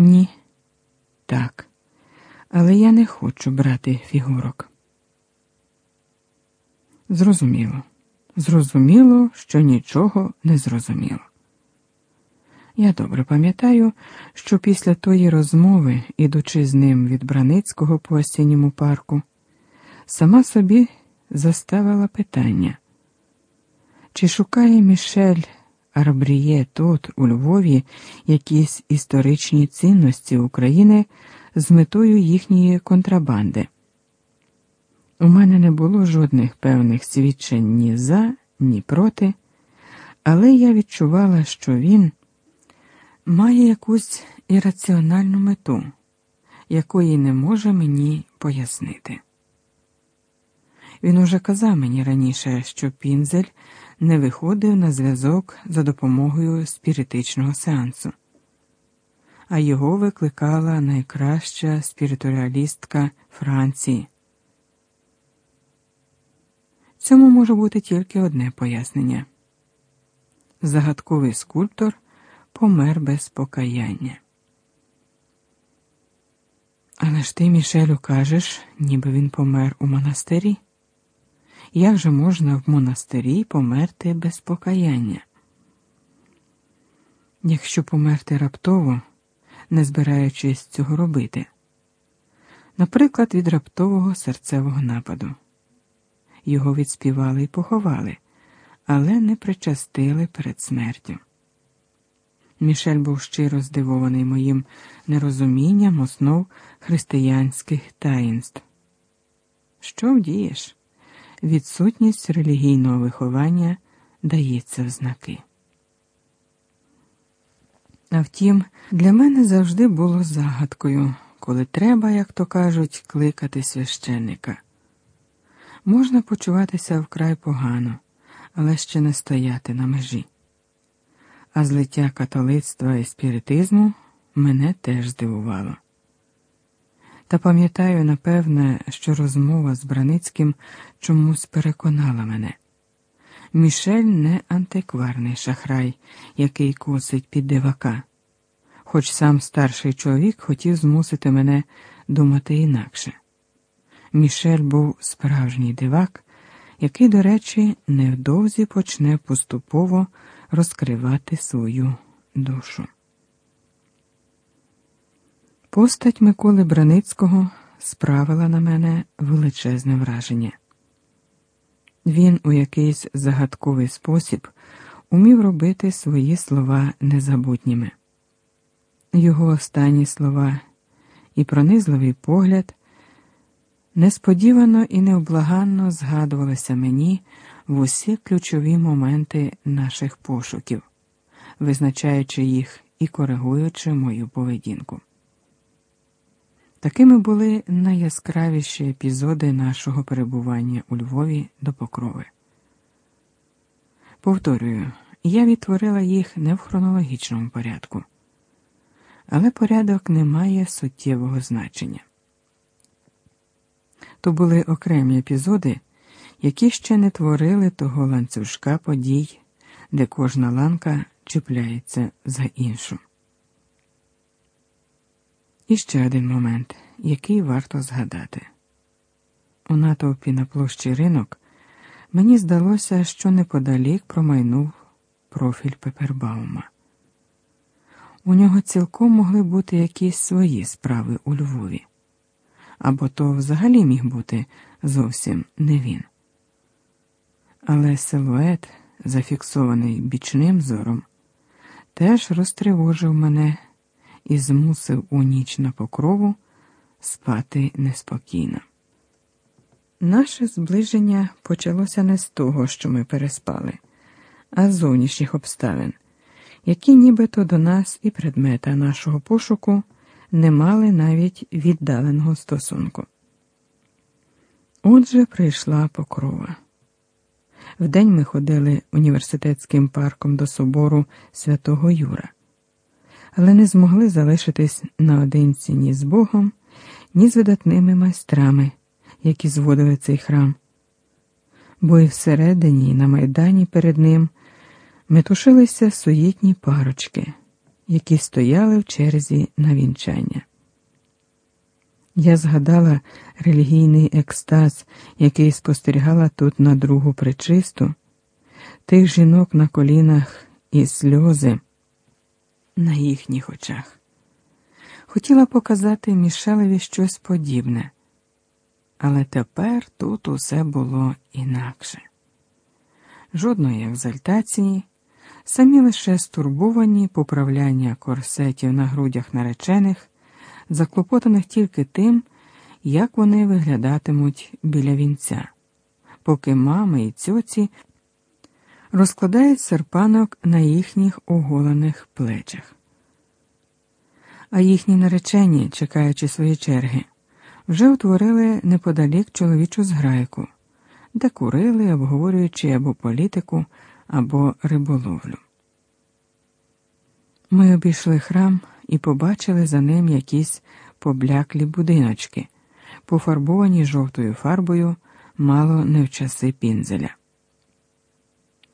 Ні, так, але я не хочу брати фігурок. Зрозуміло, зрозуміло, що нічого не зрозуміло. Я добре пам'ятаю, що після тої розмови, ідучи з ним від Браницького по осінньому парку, сама собі заставила питання, чи шукає Мішель Арбріє тут, у Львові, якісь історичні цінності України з метою їхньої контрабанди. У мене не було жодних певних свідчень ні за, ні проти, але я відчувала, що він має якусь ірраціональну мету, якої не може мені пояснити. Він уже казав мені раніше, що Пінзель не виходив на зв'язок за допомогою спіритичного сеансу, а його викликала найкраща спіритуалістка Франції. Цьому може бути тільки одне пояснення загадковий скульптор помер без покаяння. Але ж ти, Мішелю, кажеш, ніби він помер у монастирі. Як же можна в монастирі померти без покаяння? Якщо померти раптово, не збираючись цього робити, наприклад, від раптового серцевого нападу. Його відспівали і поховали, але не причастили перед смертю. Мішель був щиро здивований моїм нерозумінням основ християнських таїнств. Що вдієш? Відсутність релігійного виховання дається в знаки. А втім, для мене завжди було загадкою, коли треба, як то кажуть, кликати священника. Можна почуватися вкрай погано, але ще не стояти на межі а злиття католицтва і спіритизму мене теж здивувало. Та пам'ятаю, напевне, що розмова з Браницьким чомусь переконала мене. Мішель не антикварний шахрай, який косить під дивака, хоч сам старший чоловік хотів змусити мене думати інакше. Мішель був справжній дивак, який, до речі, невдовзі почне поступово розкривати свою душу. Постать Миколи Браницького справила на мене величезне враження. Він у якийсь загадковий спосіб умів робити свої слова незабутніми. Його останні слова і пронизливий погляд несподівано і необлаганно згадувалися мені в усі ключові моменти наших пошуків, визначаючи їх і коригуючи мою поведінку. Такими були найяскравіші епізоди нашого перебування у Львові до Покрови. Повторюю, я відтворила їх не в хронологічному порядку, але порядок не має суттєвого значення. То були окремі епізоди, які ще не творили того ланцюжка подій, де кожна ланка чіпляється за іншу. І ще один момент, який варто згадати. У натовпі на площі ринок мені здалося, що неподалік промайнув профіль Пепербаума. У нього цілком могли бути якісь свої справи у Львові, або то взагалі міг бути зовсім не він але силует, зафіксований бічним зором, теж розтривожив мене і змусив у ніч на покрову спати неспокійно. Наше зближення почалося не з того, що ми переспали, а з зовнішніх обставин, які нібито до нас і предмета нашого пошуку не мали навіть віддаленого стосунку. Отже, прийшла покрова. Вдень ми ходили університетським парком до собору святого Юра, але не змогли залишитись наодинці ні з Богом, ні з видатними майстрами, які зводили цей храм. Бо і всередині, і на майдані перед ним метушилися суєтні парочки, які стояли в черзі на вінчання. Я згадала релігійний екстаз, який спостерігала тут на другу причисту, тих жінок на колінах і сльози на їхніх очах. Хотіла показати Мішелеві щось подібне, але тепер тут усе було інакше. Жодної екзальтації, самі лише стурбовані поправляння корсетів на грудях наречених, заклопотаних тільки тим, як вони виглядатимуть біля вінця, поки мами і цьоці розкладають серпанок на їхніх оголених плечах. А їхні наречені, чекаючи свої черги, вже утворили неподалік чоловічу зграйку, де курили, обговорюючи або політику, або риболовлю. Ми обійшли храм і побачили за ним якісь побляклі будиночки, пофарбовані жовтою фарбою, мало не в часи пінзеля.